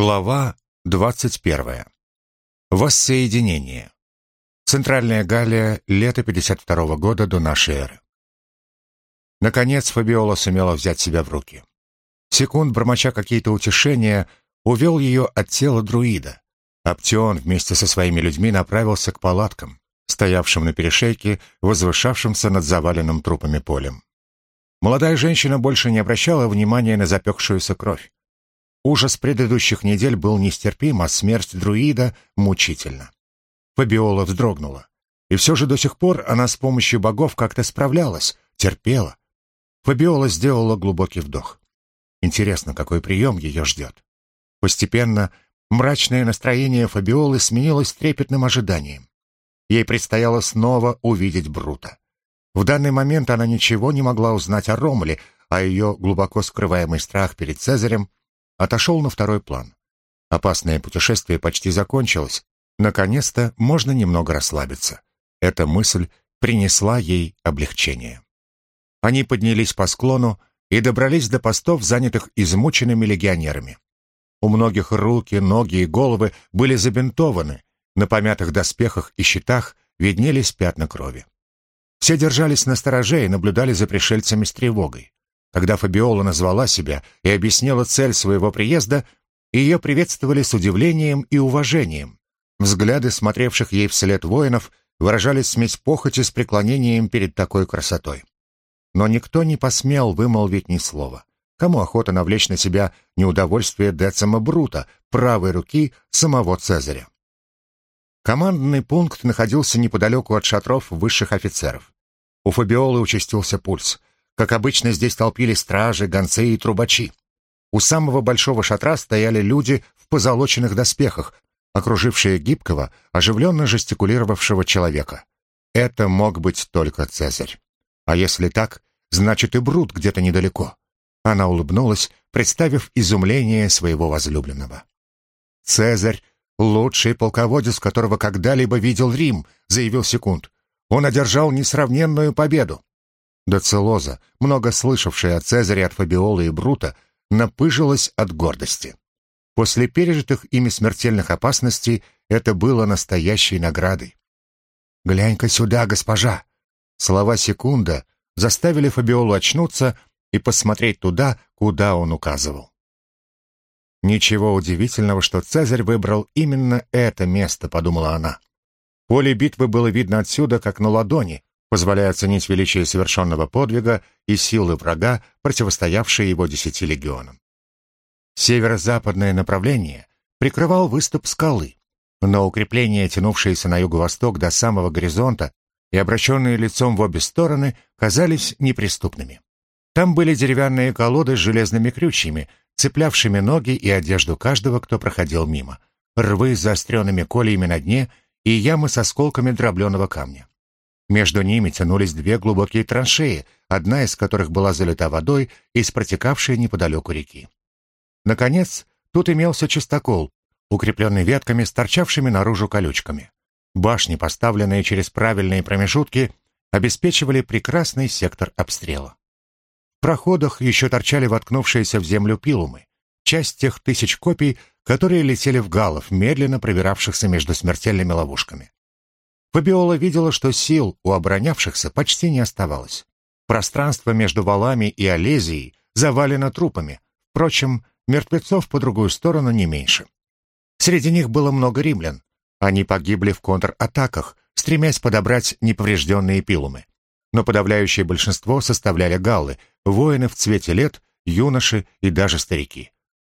Глава 21. Воссоединение. Центральная Галлия, лето 52 года до нашей эры. Наконец Фабиола сумела взять себя в руки. Секунд, бормоча какие-то утешения, увел ее от тела друида. Аптеон вместе со своими людьми направился к палаткам, стоявшим на перешейке, возвышавшимся над заваленным трупами полем. Молодая женщина больше не обращала внимания на запекшуюся кровь. Ужас предыдущих недель был нестерпим, а смерть друида мучительна. Фабиола вздрогнула. И все же до сих пор она с помощью богов как-то справлялась, терпела. Фабиола сделала глубокий вдох. Интересно, какой прием ее ждет. Постепенно мрачное настроение Фабиолы сменилось трепетным ожиданием. Ей предстояло снова увидеть Брута. В данный момент она ничего не могла узнать о Ромле, а ее глубоко скрываемый страх перед Цезарем отошел на второй план. Опасное путешествие почти закончилось. Наконец-то можно немного расслабиться. Эта мысль принесла ей облегчение. Они поднялись по склону и добрались до постов, занятых измученными легионерами. У многих руки, ноги и головы были забинтованы, на помятых доспехах и щитах виднелись пятна крови. Все держались на стороже и наблюдали за пришельцами с тревогой. Когда Фабиола назвала себя и объяснила цель своего приезда, ее приветствовали с удивлением и уважением. Взгляды смотревших ей вслед воинов выражали смесь похоти с преклонением перед такой красотой. Но никто не посмел вымолвить ни слова. Кому охота навлечь на себя неудовольствие Децима Брута, правой руки самого Цезаря? Командный пункт находился неподалеку от шатров высших офицеров. У Фабиолы участился пульс. Как обычно, здесь толпились стражи, гонцы и трубачи. У самого большого шатра стояли люди в позолоченных доспехах, окружившие гибкого, оживленно жестикулировавшего человека. Это мог быть только Цезарь. А если так, значит и Брут где-то недалеко. Она улыбнулась, представив изумление своего возлюбленного. «Цезарь — лучший полководец, которого когда-либо видел Рим», — заявил Секунд. «Он одержал несравненную победу. Доцелоза, много слышавшая о Цезаре от Фабиолы и Брута, напыжилась от гордости. После пережитых ими смертельных опасностей это было настоящей наградой. «Глянь-ка сюда, госпожа!» Слова секунда заставили Фабиолу очнуться и посмотреть туда, куда он указывал. «Ничего удивительного, что Цезарь выбрал именно это место», — подумала она. Поле битвы было видно отсюда, как на ладони, позволяя оценить величие совершенного подвига и силы врага, противостоявшие его десяти легионам. Северо-западное направление прикрывал выступ скалы, но укрепления, тянувшиеся на юго-восток до самого горизонта и обращенные лицом в обе стороны, казались неприступными. Там были деревянные колоды с железными крючьями, цеплявшими ноги и одежду каждого, кто проходил мимо, рвы с заостренными кольями на дне и ямы с осколками дробленого камня. Между ними тянулись две глубокие траншеи, одна из которых была залита водой из протекавшей неподалеку реки. Наконец, тут имелся чистокол, укрепленный ветками торчавшими наружу колючками. Башни, поставленные через правильные промежутки, обеспечивали прекрасный сектор обстрела. В проходах еще торчали воткнувшиеся в землю пилумы, часть тех тысяч копий, которые летели в галов, медленно пробиравшихся между смертельными ловушками. Фабиола видела, что сил у оборонявшихся почти не оставалось. Пространство между валами и Олезией завалено трупами. Впрочем, мертвецов по другую сторону не меньше. Среди них было много римлян. Они погибли в контратаках, стремясь подобрать неповрежденные пилумы. Но подавляющее большинство составляли галлы, воины в цвете лет, юноши и даже старики.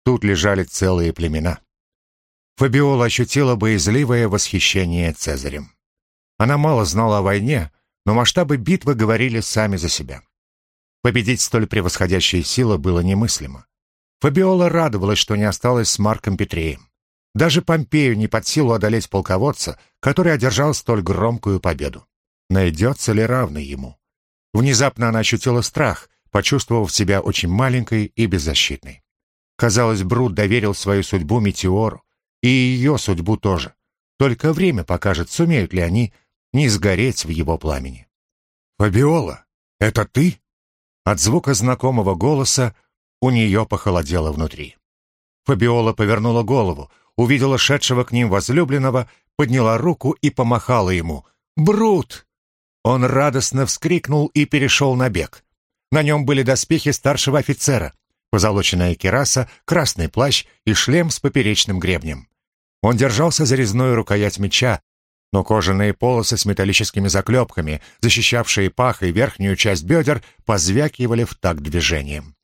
Тут лежали целые племена. Фабиола ощутила боязливое восхищение Цезарем. Она мало знала о войне, но масштабы битвы говорили сами за себя. Победить столь превосходящие силы было немыслимо. Фабиола радовалась, что не осталась с Марком Петреем. Даже Помпею не под силу одолеть полководца, который одержал столь громкую победу. Найдется ли равный ему? Внезапно она ощутила страх, почувствовав себя очень маленькой и беззащитной. Казалось, Брут доверил свою судьбу Метеору, и ее судьбу тоже. Только время покажет, сумеют ли они не сгореть в его пламени. «Фабиола, это ты?» От звука знакомого голоса у нее похолодело внутри. Фабиола повернула голову, увидела шедшего к ним возлюбленного, подняла руку и помахала ему. «Брут!» Он радостно вскрикнул и перешел на бег. На нем были доспехи старшего офицера, позолоченная кераса, красный плащ и шлем с поперечным гребнем. Он держался за резную рукоять меча, но кожаные полосы с металлическими заклепками, защищавшие пах и верхнюю часть бедер, позвякивали в такт движением.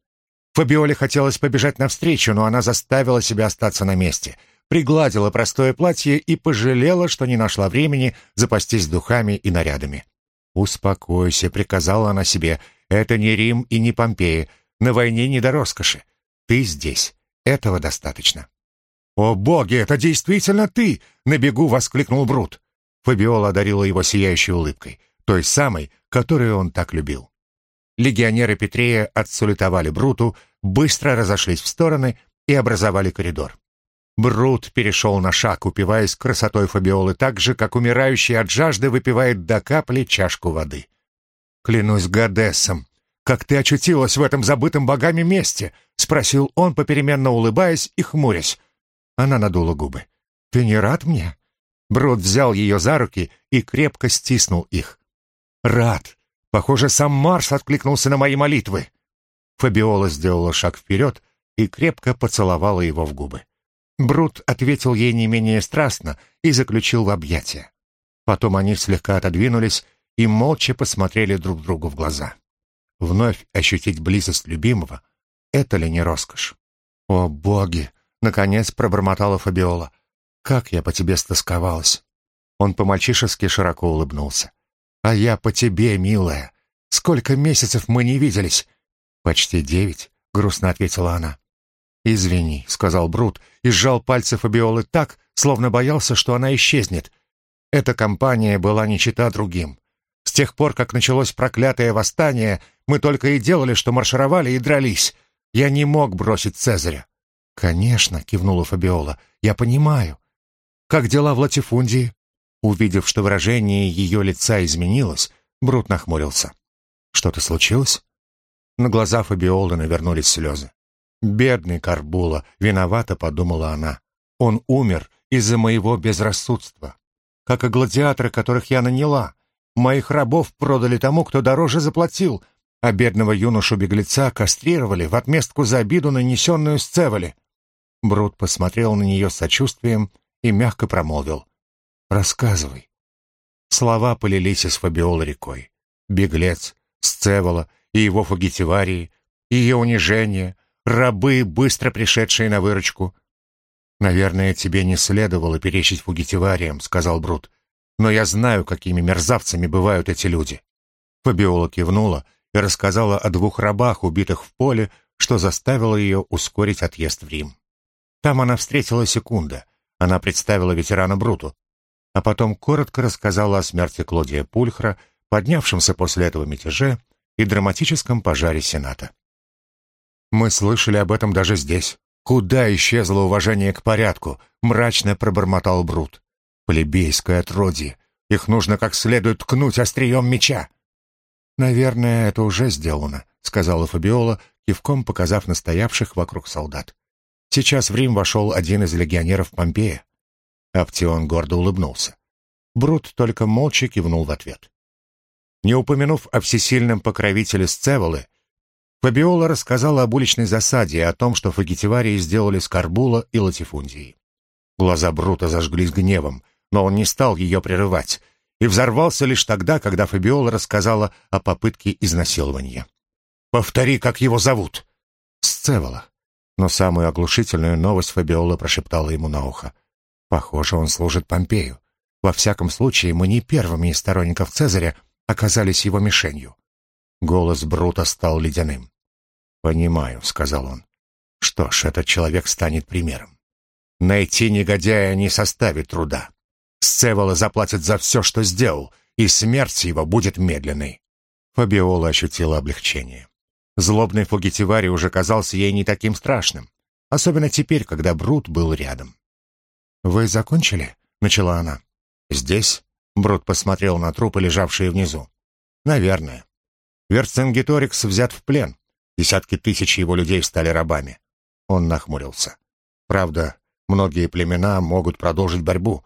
Фабиоле хотелось побежать навстречу, но она заставила себя остаться на месте, пригладила простое платье и пожалела, что не нашла времени запастись духами и нарядами. «Успокойся», — приказала она себе, — «это не Рим и не Помпеи, на войне не до роскоши. Ты здесь, этого достаточно». «О боги, это действительно ты!» — на бегу воскликнул Брут. Фабиола одарила его сияющей улыбкой, той самой, которую он так любил. Легионеры Петрея отсулетовали Бруту, быстро разошлись в стороны и образовали коридор. Брут перешел на шаг, упиваясь красотой Фабиолы так же, как умирающий от жажды выпивает до капли чашку воды. «Клянусь Гадессом, как ты очутилась в этом забытом богами месте?» — спросил он, попеременно улыбаясь и хмурясь. Она надула губы. «Ты не рад мне?» Брод взял ее за руки и крепко стиснул их. «Рад! Похоже, сам Марс откликнулся на мои молитвы!» Фабиола сделала шаг вперед и крепко поцеловала его в губы. Брут ответил ей не менее страстно и заключил в объятия. Потом они слегка отодвинулись и молча посмотрели друг другу в глаза. Вновь ощутить близость любимого — это ли не роскошь? «О, боги!» — наконец пробормотала Фабиола. «Как я по тебе стосковалась!» Он по-мальчишески широко улыбнулся. «А я по тебе, милая! Сколько месяцев мы не виделись!» «Почти девять», — грустно ответила она. «Извини», — сказал Брут и сжал пальцы Фабиолы так, словно боялся, что она исчезнет. Эта компания была не чита другим. С тех пор, как началось проклятое восстание, мы только и делали, что маршировали и дрались. Я не мог бросить Цезаря. «Конечно», — кивнула Фабиола, — «я понимаю. Как дела в Латифундии?» Увидев, что выражение ее лица изменилось, Брут нахмурился. «Что-то случилось?» На глаза Фабиолы навернулись слезы. «Бедный Карбула!» — виновата, подумала она. «Он умер из-за моего безрассудства. Как и гладиаторы, которых я наняла. Моих рабов продали тому, кто дороже заплатил, а бедного юношу-беглеца кастрировали в отместку за обиду, нанесенную Сцевали». Брут посмотрел на нее с сочувствием и мягко промолвил. «Рассказывай». Слова полились из Фабиола рекой. Беглец, Сцевола и его фугитиварии, ее унижение — рабы, быстро пришедшие на выручку. «Наверное, тебе не следовало перечить фугитивариям», — сказал Брут. «Но я знаю, какими мерзавцами бывают эти люди». Фабиола кивнула и рассказала о двух рабах, убитых в поле, что заставило ее ускорить отъезд в Рим. Там она встретила Секунда. Она представила ветерана Бруту, а потом коротко рассказала о смерти Клодия Пульхра, поднявшемся после этого мятеже и драматическом пожаре Сената. Мы слышали об этом даже здесь. Куда исчезло уважение к порядку? Мрачно пробормотал Брут. Плебейское отродье. Их нужно как следует ткнуть острием меча. Наверное, это уже сделано, сказала Фабиола, кивком показав настоявших вокруг солдат. Сейчас в Рим вошел один из легионеров Помпея. Аптион гордо улыбнулся. Брут только молча кивнул в ответ. Не упомянув о всесильном покровителе Сцеволы, Фабиола рассказала об уличной засаде и о том, что фагитиварии сделали с Карбула и Латифундией. Глаза Брута зажглись гневом, но он не стал ее прерывать и взорвался лишь тогда, когда Фабиола рассказала о попытке изнасилования. «Повтори, как его зовут!» «Сцевола». Но самую оглушительную новость Фабиола прошептала ему на ухо. «Похоже, он служит Помпею. Во всяком случае, мы не первыми из сторонников Цезаря оказались его мишенью. Голос Брута стал ледяным. «Понимаю», — сказал он. «Что ж, этот человек станет примером. Найти негодяя не составит труда. Сцевола заплатит за все, что сделал, и смерть его будет медленной». Фабиола ощутила облегчение. Злобный Фугитивари уже казался ей не таким страшным, особенно теперь, когда Брут был рядом. «Вы закончили?» — начала она. «Здесь?» — Брут посмотрел на трупы, лежавшие внизу. «Наверное. Верцингеторикс взят в плен. Десятки тысяч его людей стали рабами. Он нахмурился. Правда, многие племена могут продолжить борьбу,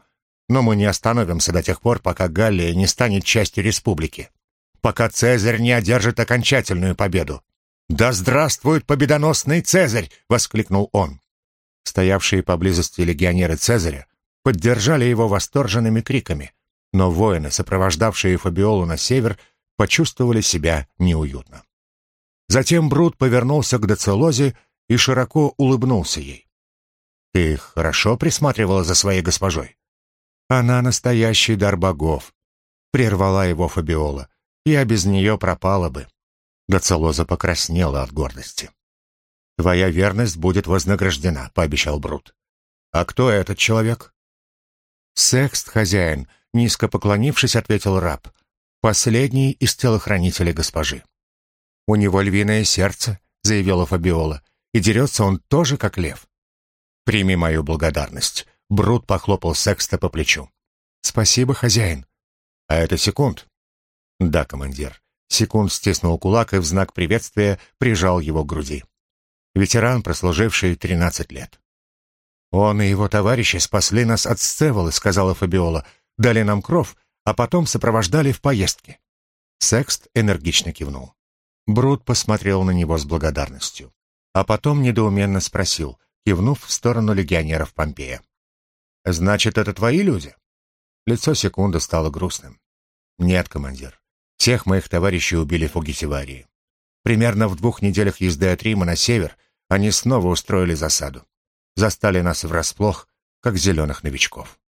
но мы не остановимся до тех пор, пока Галлия не станет частью республики, пока Цезарь не одержит окончательную победу. «Да здравствует победоносный Цезарь!» — воскликнул он. Стоявшие поблизости легионеры Цезаря поддержали его восторженными криками, но воины, сопровождавшие Фабиолу на север, почувствовали себя неуютно. Затем Брут повернулся к Доцелозе и широко улыбнулся ей. «Ты хорошо присматривала за своей госпожой?» «Она настоящий дар богов», — прервала его Фабиола. «Я без нее пропала бы». Доцелоза покраснела от гордости. «Твоя верность будет вознаграждена», — пообещал Брут. «А кто этот человек?» «Секст, хозяин», — низко поклонившись, ответил раб. «Последний из телохранителей госпожи». «У него львиное сердце», — заявила Фабиола, «и дерется он тоже, как лев». «Прими мою благодарность», — Брут похлопал Секста по плечу. «Спасибо, хозяин». «А это секунд?» «Да, командир». Секунд стиснул кулак и в знак приветствия прижал его к груди. Ветеран, прослуживший тринадцать лет. «Он и его товарищи спасли нас от Сцеволы», — сказала Фабиола, «дали нам кров, а потом сопровождали в поездке». Секст энергично кивнул. Брут посмотрел на него с благодарностью, а потом недоуменно спросил, кивнув в сторону легионеров Помпея. «Значит, это твои люди?» Лицо секунды стало грустным. «Нет, командир. Всех моих товарищей убили фугитиварии. Примерно в двух неделях езды от Рима на север они снова устроили засаду застали нас врасплох, как зеленых новичков.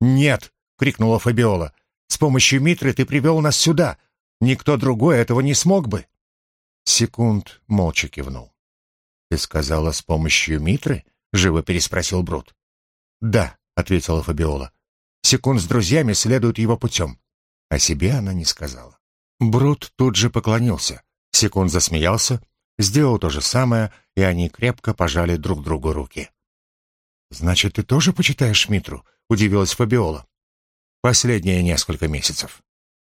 «Нет!» — крикнула Фабиола. «С помощью Митры ты привел нас сюда. Никто другой этого не смог бы». Секунд молча кивнул. «Ты сказала, с помощью Митры?» — живо переспросил Брут. «Да», — ответила Фабиола. «Секунд с друзьями следуют его путем». О себе она не сказала. Брут тут же поклонился. Секунд засмеялся, сделал то же самое, и они крепко пожали друг другу руки. «Значит, ты тоже почитаешь Митру?» — удивилась Фабиола. «Последние несколько месяцев.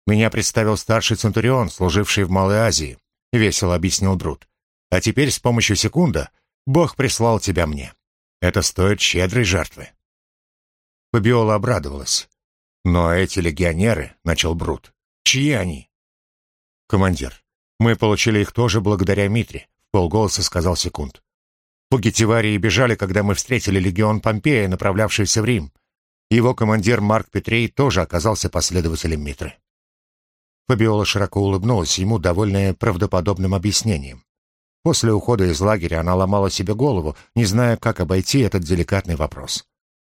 Меня представил старший Центурион, служивший в Малой Азии», — весело объяснил Брут. «А теперь с помощью секунда Бог прислал тебя мне. Это стоит щедрой жертвы». Фабиола обрадовалась. «Но эти легионеры», — начал Брут, — «чьи они?» «Командир, мы получили их тоже благодаря Митре», — в полголоса сказал Секунд. Фугитиварии бежали, когда мы встретили легион Помпея, направлявшийся в Рим. Его командир Марк Петрей тоже оказался последователем Митры. Фабиола широко улыбнулась ему, довольная правдоподобным объяснением. После ухода из лагеря она ломала себе голову, не зная, как обойти этот деликатный вопрос.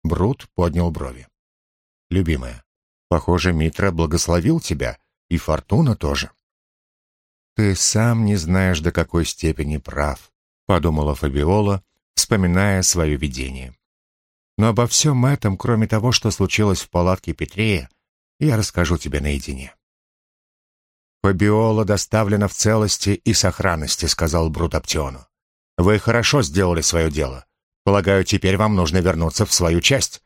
Брут поднял брови. «Любимая, похоже, Митра благословил тебя, и Фортуна тоже». «Ты сам не знаешь, до какой степени прав», — подумала Фабиола, вспоминая свое видение. «Но обо всем этом, кроме того, что случилось в палатке Петрея, я расскажу тебе наедине». «Фабиола доставлена в целости и сохранности», — сказал Брут Аптиону. «Вы хорошо сделали свое дело. Полагаю, теперь вам нужно вернуться в свою часть.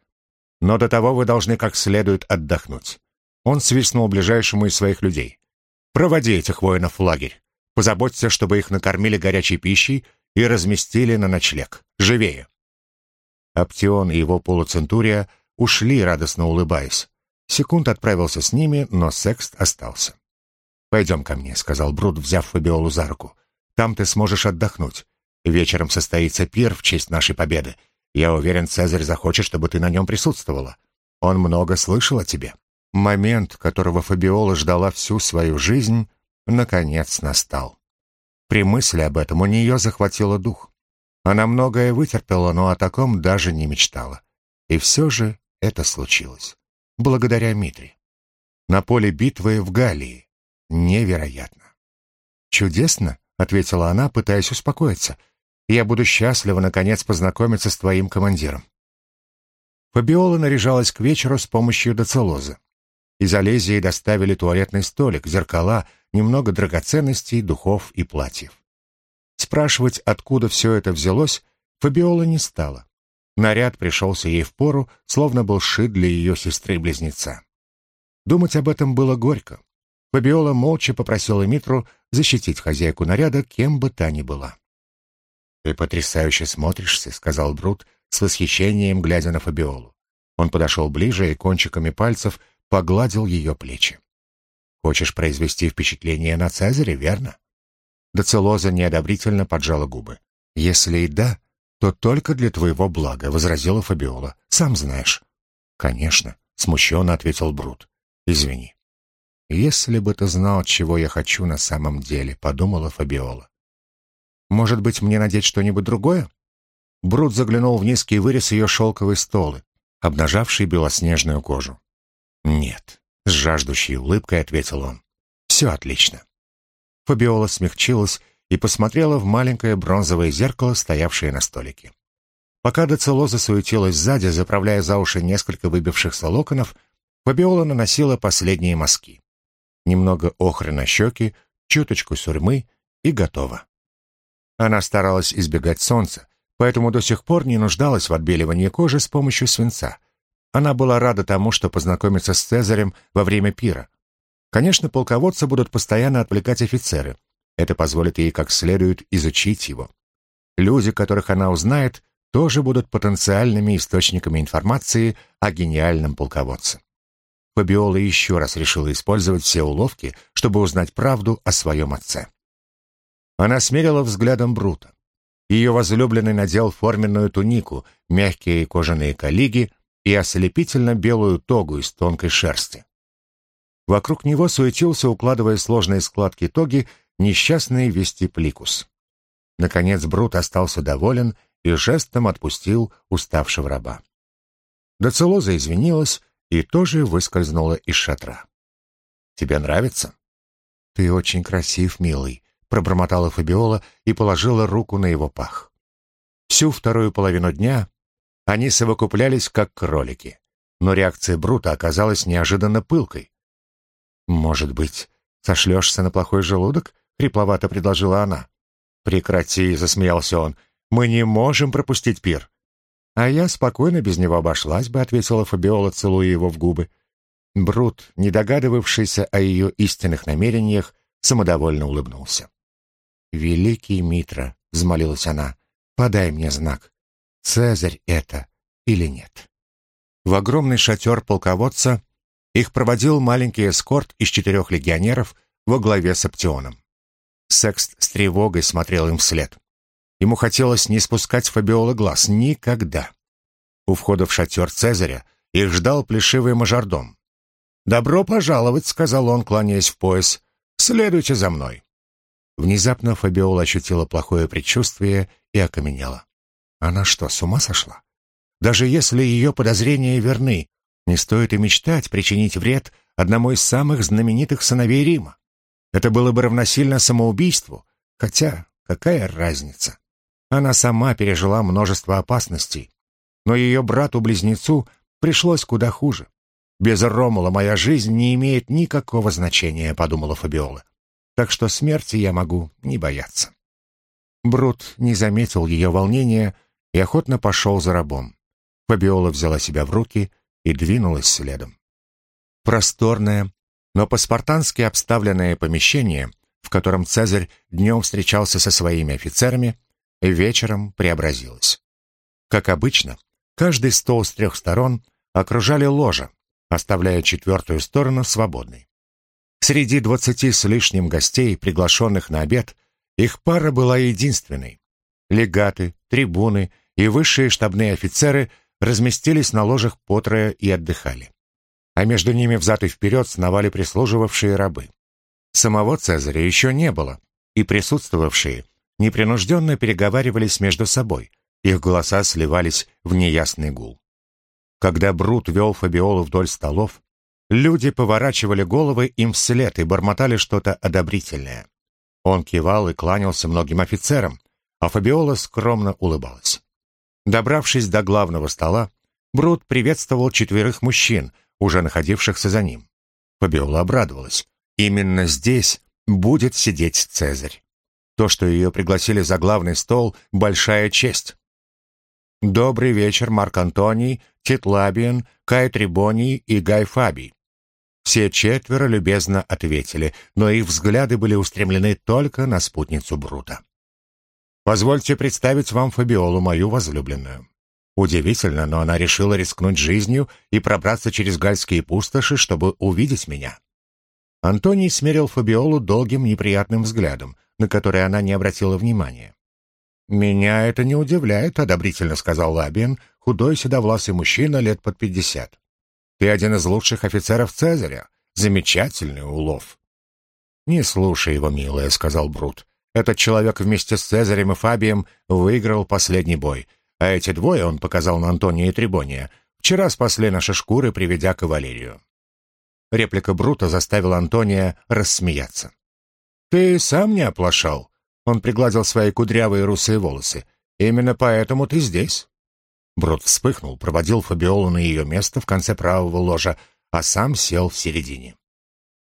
Но до того вы должны как следует отдохнуть». Он свистнул ближайшему из своих людей. Проводи этих воинов в лагерь. Позаботься, чтобы их накормили горячей пищей и разместили на ночлег. Живее!» Аптион и его полуцентурия ушли, радостно улыбаясь. Секунд отправился с ними, но Секст остался. «Пойдем ко мне», — сказал Брут, взяв Фабиолу за руку. «Там ты сможешь отдохнуть. Вечером состоится пир в честь нашей победы. Я уверен, Цезарь захочет, чтобы ты на нем присутствовала. Он много слышал о тебе». Момент, которого Фабиола ждала всю свою жизнь, наконец настал. При мысли об этом у нее захватило дух. Она многое вытерпела, но о таком даже не мечтала. И все же это случилось. Благодаря Митре. На поле битвы в Галлии. Невероятно. «Чудесно», — ответила она, пытаясь успокоиться. «Я буду счастлива, наконец, познакомиться с твоим командиром». Фабиола наряжалась к вечеру с помощью доцелозы. Из Олезии доставили туалетный столик, зеркала, немного драгоценностей, духов и платьев. Спрашивать, откуда все это взялось, Фабиола не стала. Наряд пришелся ей в пору, словно был шит для ее сестры-близнеца. Думать об этом было горько. Фабиола молча попросила Митру защитить хозяйку наряда, кем бы та ни была. «Ты потрясающе смотришься», — сказал Брут, с восхищением глядя на Фабиолу. Он подошел ближе и кончиками пальцев погладил ее плечи. «Хочешь произвести впечатление на Цезаре, верно?» Доцелоза неодобрительно поджала губы. «Если и да, то только для твоего блага», — возразила Фабиола. «Сам знаешь». «Конечно», — смущенно ответил Брут. «Извини». «Если бы ты знал, чего я хочу на самом деле», — подумала Фабиола. «Может быть, мне надеть что-нибудь другое?» Брут заглянул в низкий вырез ее шелковой столы, обнажавший белоснежную кожу. «Нет», — с жаждущей улыбкой ответил он. «Все отлично». Фабиола смягчилась и посмотрела в маленькое бронзовое зеркало, стоявшее на столике. Пока Доцелоза суетилась сзади, заправляя за уши несколько выбившихся локонов, Фабиола наносила последние мазки. Немного охры на щеки, чуточку сурьмы и готово. Она старалась избегать солнца, поэтому до сих пор не нуждалась в отбеливании кожи с помощью свинца. Она была рада тому, что познакомится с Цезарем во время пира. Конечно, полководцы будут постоянно отвлекать офицеры. Это позволит ей как следует изучить его. Люди, которых она узнает, тоже будут потенциальными источниками информации о гениальном полководце. Фабиола еще раз решила использовать все уловки, чтобы узнать правду о своем отце. Она смерила взглядом Брута. Ее возлюбленный надел форменную тунику, мягкие кожаные коллиги и ослепительно белую тогу из тонкой шерсти. Вокруг него суетился, укладывая сложные складки тоги, несчастный вестипликус. Наконец Брут остался доволен и жестом отпустил уставшего раба. Доцелоза извинилась и тоже выскользнула из шатра. «Тебе нравится?» «Ты очень красив, милый», пробормотала Фабиола и положила руку на его пах. Всю вторую половину дня они совокуплялись как кролики, но реакция Брута оказалась неожиданно пылкой. «Может быть, сошлешься на плохой желудок?» — хрипловато предложила она. «Прекрати», — засмеялся он, — «мы не можем пропустить пир». «А я спокойно без него обошлась бы», — ответила Фабиола, целуя его в губы. Брут, не догадывавшийся о ее истинных намерениях, самодовольно улыбнулся. «Великий Митра», — взмолилась она, — «подай мне знак, Цезарь это или нет». В огромный шатер полководца их проводил маленький эскорт из четырех легионеров во главе с Аптионом. Секст с тревогой смотрел им вслед. Ему хотелось не спускать с Фабиола глаз никогда. У входа в шатер Цезаря их ждал плешивый мажордом. «Добро пожаловать», — сказал он, кланяясь в пояс. «Следуйте за мной». Внезапно Фабиола ощутила плохое предчувствие и окаменела. Она что, с ума сошла? Даже если ее подозрения верны, не стоит и мечтать причинить вред одному из самых знаменитых сыновей Рима. Это было бы равносильно самоубийству, хотя какая разница? Она сама пережила множество опасностей, но ее брату-близнецу пришлось куда хуже. «Без Ромула моя жизнь не имеет никакого значения», — подумала Фабиола так что смерти я могу не бояться. Брут не заметил ее волнения и охотно пошел за рабом. Фабиола взяла себя в руки и двинулась следом. Просторное, но по-спартански обставленное помещение, в котором Цезарь днем встречался со своими офицерами, вечером преобразилось. Как обычно, каждый стол с трех сторон окружали ложа, оставляя четвертую сторону свободной. Среди двадцати с лишним гостей, приглашенных на обед, их пара была единственной. Легаты, трибуны и высшие штабные офицеры разместились на ложах потрое и отдыхали. А между ними взад и вперед сновали прислуживавшие рабы. Самого Цезаря еще не было, и присутствовавшие непринужденно переговаривались между собой, их голоса сливались в неясный гул. Когда Брут вел Фабиолу вдоль столов, Люди поворачивали головы им вслед и бормотали что-то одобрительное. Он кивал и кланялся многим офицерам, а Фабиола скромно улыбалась. Добравшись до главного стола, Брут приветствовал четверых мужчин, уже находившихся за ним. Фабиола обрадовалась. Именно здесь будет сидеть Цезарь. То, что ее пригласили за главный стол, — большая честь. «Добрый вечер, Марк Антоний, Тит Лабиен, Кай Трибоний и Гай Фабий», все четверо любезно ответили, но их взгляды были устремлены только на спутницу Брута. «Позвольте представить вам Фабиолу, мою возлюбленную». Удивительно, но она решила рискнуть жизнью и пробраться через гальские пустоши, чтобы увидеть меня. Антоний смерил Фабиолу долгим неприятным взглядом, на который она не обратила внимания. «Меня это не удивляет», — одобрительно сказал Лабиен, худой седовласый мужчина лет под пятьдесят. «Ты один из лучших офицеров Цезаря. Замечательный улов». «Не слушай его, милая», — сказал Брут. «Этот человек вместе с Цезарем и Фабием выиграл последний бой, а эти двое, он показал на Антония и Трибония, вчера спасли наши шкуры, приведя кавалерию». Реплика Брута заставила Антония рассмеяться. «Ты сам не оплошал?» Он пригладил свои кудрявые русые волосы. «Именно поэтому ты здесь». Брут вспыхнул, проводил Фабиолу на ее место в конце правого ложа, а сам сел в середине.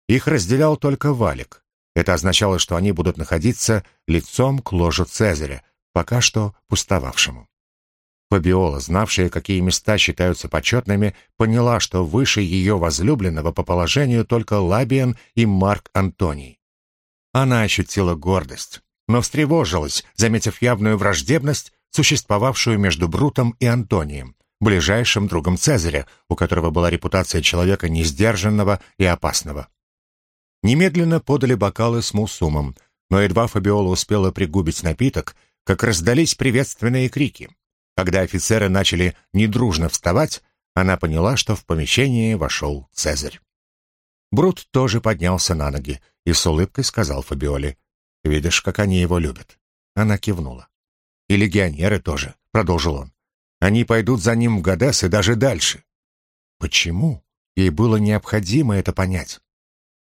Их разделял только валик. Это означало, что они будут находиться лицом к ложу Цезаря, пока что пустовавшему. Фабиола, знавшая, какие места считаются почетными, поняла, что выше ее возлюбленного по положению только Лабиан и Марк Антоний. Она ощутила гордость, но встревожилась, заметив явную враждебность, существовавшую между Брутом и Антонием, ближайшим другом Цезаря, у которого была репутация человека несдержанного и опасного. Немедленно подали бокалы с мусумом, но едва Фабиола успела пригубить напиток, как раздались приветственные крики. Когда офицеры начали недружно вставать, она поняла, что в помещение вошел Цезарь. Брут тоже поднялся на ноги и с улыбкой сказал Фабиоле, «Видишь, как они его любят». Она кивнула. «И легионеры тоже», — продолжил он. «Они пойдут за ним в Гадес и даже дальше». Почему? Ей было необходимо это понять.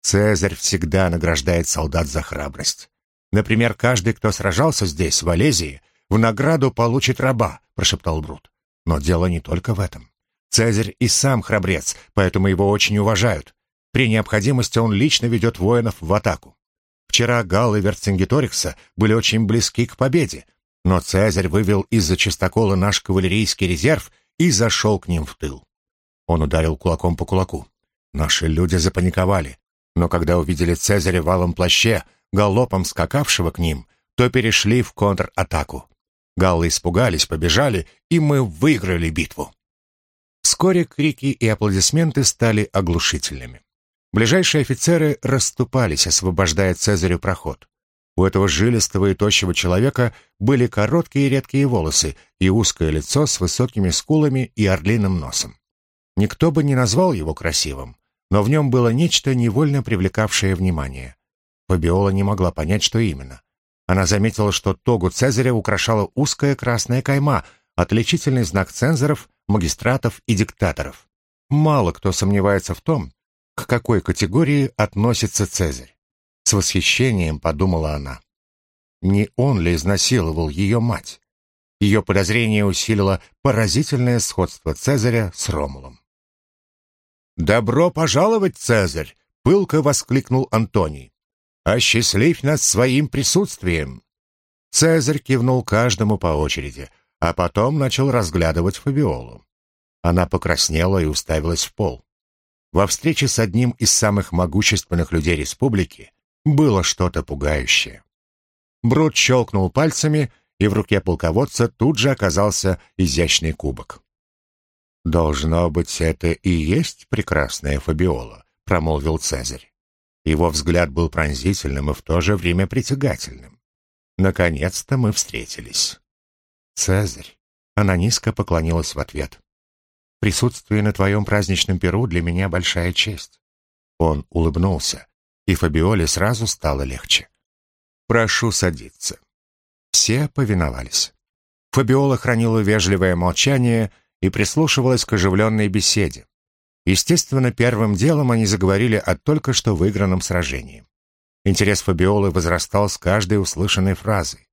Цезарь всегда награждает солдат за храбрость. Например, каждый, кто сражался здесь, в Олезии, в награду получит раба, прошептал Брут. Но дело не только в этом. Цезарь и сам храбрец, поэтому его очень уважают. При необходимости он лично ведет воинов в атаку. Вчера Галл и Верцингеторикса были очень близки к победе, но Цезарь вывел из-за чистокола наш кавалерийский резерв и зашел к ним в тыл. Он ударил кулаком по кулаку. Наши люди запаниковали. Но когда увидели Цезаря в алом плаще, галопом скакавшего к ним, то перешли в контратаку. Галлы испугались, побежали, и мы выиграли битву. Вскоре крики и аплодисменты стали оглушительными. Ближайшие офицеры расступались, освобождая Цезарю проход. У этого жилистого и тощего человека были короткие и редкие волосы и узкое лицо с высокими скулами и орлиным носом. Никто бы не назвал его красивым, но в нем было нечто невольно привлекавшее внимание. Фабиола не могла понять, что именно. Она заметила, что тогу Цезаря украшала узкая красная кайма, отличительный знак цензоров, магистратов и диктаторов. Мало кто сомневается в том, к какой категории относится Цезарь. С восхищением подумала она. Не он ли изнасиловал ее мать? Ее подозрение усилило поразительное сходство Цезаря с Ромулом. «Добро пожаловать, Цезарь!» — пылко воскликнул Антоний. «Осчастливь нас своим присутствием!» Цезарь кивнул каждому по очереди, а потом начал разглядывать Фабиолу. Она покраснела и уставилась в пол. Во встрече с одним из самых могущественных людей республики было что-то пугающее. Брут щелкнул пальцами, и в руке полководца тут же оказался изящный кубок. «Должно быть, это и есть прекрасная Фабиола», — промолвил Цезарь. Его взгляд был пронзительным и в то же время притягательным. «Наконец-то мы встретились». «Цезарь», — она низко поклонилась в ответ. «Присутствие на твоем праздничном перу для меня большая честь». Он улыбнулся, и Фабиоле сразу стало легче. «Прошу садиться». Все повиновались. Фабиола хранила вежливое молчание, и прислушивалась к оживленной беседе. Естественно, первым делом они заговорили о только что выигранном сражении. Интерес Фабиолы возрастал с каждой услышанной фразой.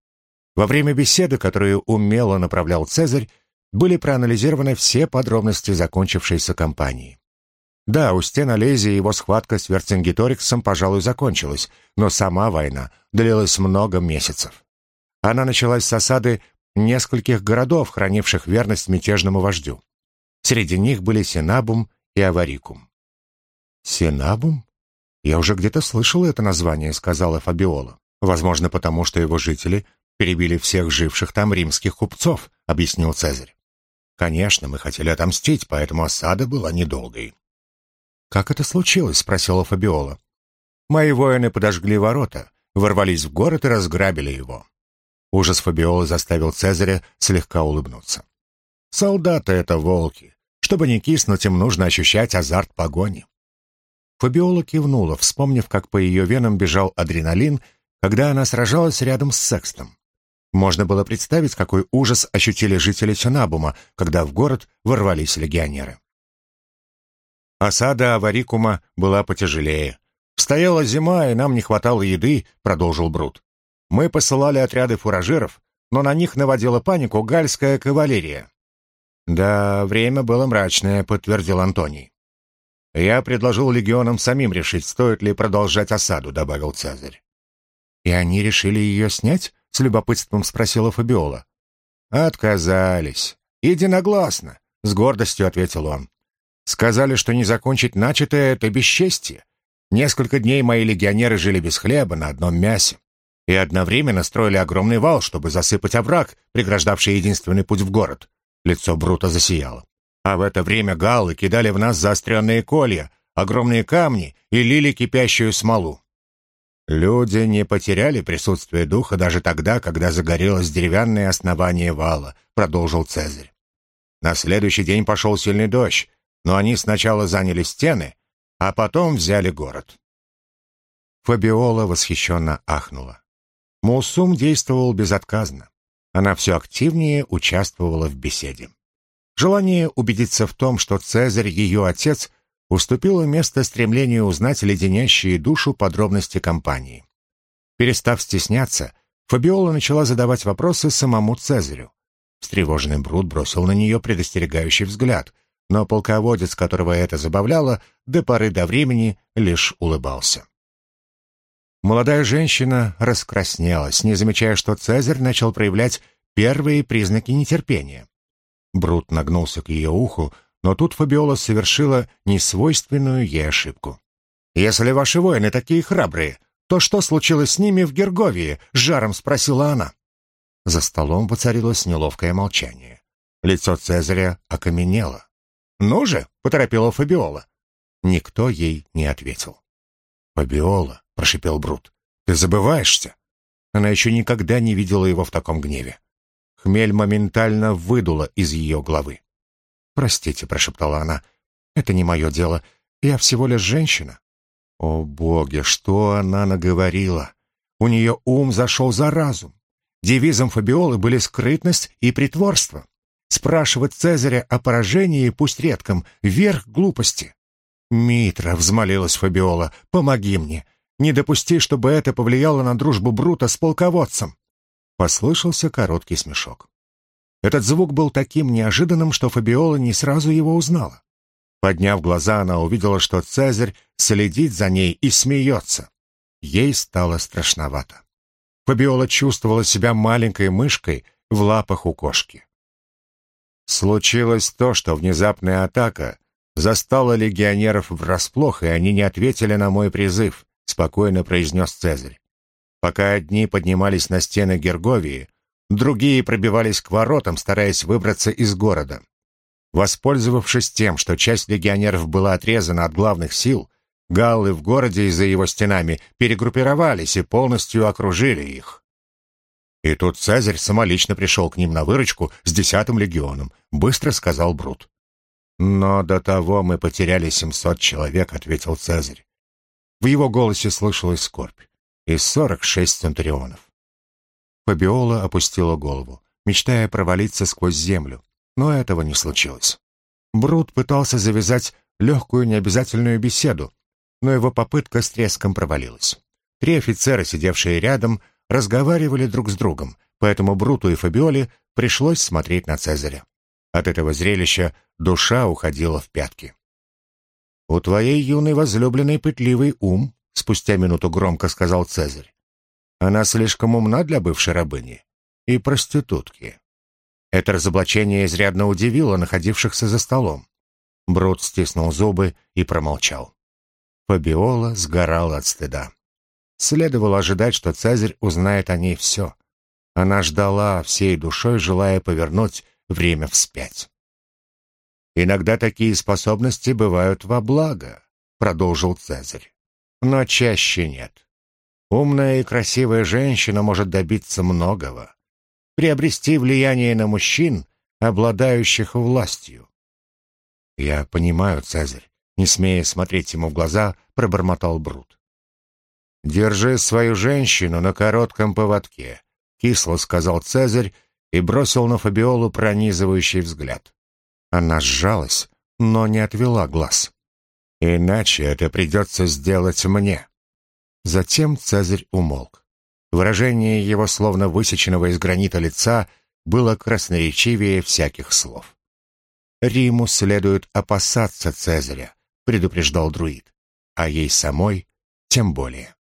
Во время беседы, которую умело направлял Цезарь, были проанализированы все подробности закончившейся кампании. Да, у стен Олезии его схватка с Верцингеториксом, пожалуй, закончилась, но сама война длилась много месяцев. Она началась с осады нескольких городов, хранивших верность мятежному вождю. Среди них были Синабум и Аварикум. «Синабум? Я уже где-то слышал это название», — сказала Фабиола. «Возможно, потому что его жители перебили всех живших там римских купцов», — объяснил Цезарь. Конечно, мы хотели отомстить, поэтому осада была недолгой. «Как это случилось?» — спросила Фабиола. «Мои воины подожгли ворота, ворвались в город и разграбили его». Ужас Фабиолы заставил Цезаря слегка улыбнуться. «Солдаты — это волки. Чтобы не киснуть, им нужно ощущать азарт погони». Фабиола кивнула, вспомнив, как по ее венам бежал адреналин, когда она сражалась рядом с Секстом. Можно было представить, какой ужас ощутили жители Чанабума, когда в город ворвались легионеры. Осада Аварикума была потяжелее. Стояла зима, и нам не хватало еды, продолжил Брут. Мы посылали отряды фуражиров, но на них наводила панику гальская кавалерия. Да, время было мрачное, подтвердил Антоний. Я предложил легионам самим решить, стоит ли продолжать осаду, добавил Цезарь. И они решили ее снять? С любопытством спросила Фабиола. Отказались. Единогласно, с гордостью ответил он. Сказали, что не закончить начатое — это бесчестие. Несколько дней мои легионеры жили без хлеба на одном мясе и одновременно строили огромный вал, чтобы засыпать овраг, преграждавший единственный путь в город. Лицо Брута засияло. А в это время галлы кидали в нас заостренные колья, огромные камни и лили кипящую смолу. Люди не потеряли присутствие духа даже тогда, когда загорелось деревянное основание вала, продолжил Цезарь. На следующий день пошел сильный дождь, но они сначала заняли стены, а потом взяли город. Фабиола восхищенно ахнула. Мусум действовал безотказно. Она все активнее участвовала в беседе. Желание убедиться в том, что Цезарь, ее отец, уступило место стремлению узнать леденящие душу подробности компании. Перестав стесняться, Фабиола начала задавать вопросы самому Цезарю. Встревоженный Брут бросил на нее предостерегающий взгляд — но полководец, которого это забавляло, до поры до времени лишь улыбался. Молодая женщина раскраснелась, не замечая, что Цезарь начал проявлять первые признаки нетерпения. Брут нагнулся к ее уху, но тут Фабиола совершила несвойственную ей ошибку. «Если ваши воины такие храбрые, то что случилось с ними в Герговии?» — жаром спросила она. За столом воцарилось неловкое молчание. Лицо Цезаря окаменело. «Ну же!» — поторопила Фабиола. Никто ей не ответил. «Фабиола!» — прошипел Брут. «Ты забываешься!» Она еще никогда не видела его в таком гневе. Хмель моментально выдула из ее головы. «Простите», — прошептала она, — «это не мое дело. Я всего лишь женщина». О, боги, что она наговорила! У нее ум зашел за разум. Девизом Фабиолы были скрытность и притворство. Спрашивать Цезаря о поражении, пусть редком, верх глупости. «Митра», — взмолилась Фабиола, — «помоги мне. Не допусти, чтобы это повлияло на дружбу Брута с полководцем». Послышался короткий смешок. Этот звук был таким неожиданным, что Фабиола не сразу его узнала. Подняв глаза, она увидела, что Цезарь следит за ней и смеется. Ей стало страшновато. Фабиола чувствовала себя маленькой мышкой в лапах у кошки. Случилось то, что внезапная атака застала легионеров врасплох, и они не ответили на мой призыв, спокойно произнес Цезарь. Пока одни поднимались на стены Герговии, другие пробивались к воротам, стараясь выбраться из города. Воспользовавшись тем, что часть легионеров была отрезана от главных сил, галлы в городе и за его стенами перегруппировались и полностью окружили их. И тут Цезарь самолично пришел к ним на выручку с десятым легионом, быстро сказал Брут. «Но до того мы потеряли семьсот человек», — ответил Цезарь. В его голосе слышалась скорбь. И сорок шесть центурионов. Фабиола опустила голову, мечтая провалиться сквозь землю, но этого не случилось. Брут пытался завязать легкую необязательную беседу, но его попытка с треском провалилась. Три офицера, сидевшие рядом, разговаривали друг с другом, поэтому Бруту и Фабиоле пришлось смотреть на Цезаря. От этого зрелища душа уходила в пятки. «У твоей юной возлюбленной пытливый ум», — спустя минуту громко сказал Цезарь. «Она слишком умна для бывшей рабыни и проститутки». Это разоблачение изрядно удивило находившихся за столом. Брут стиснул зубы и промолчал. Фабиола сгорала от стыда. Следовало ожидать, что Цезарь узнает о ней все. Она ждала всей душой, желая повернуть время вспять. Иногда такие способности бывают во благо, продолжил Цезарь. Но чаще нет. Умная и красивая женщина может добиться многого, приобрести влияние на мужчин, обладающих властью. Я понимаю, Цезарь, не смея смотреть ему в глаза, пробормотал Брут. «Держи свою женщину на коротком поводке», — кисло сказал Цезарь и бросил на Фабиолу пронизывающий взгляд. Она сжалась, но не отвела глаз. «Иначе это придется сделать мне». Затем Цезарь умолк. Выражение его, словно высеченного из гранита лица, было красноречивее всяких слов. «Риму следует опасаться Цезаря», — предупреждал друид, «а ей самой тем более».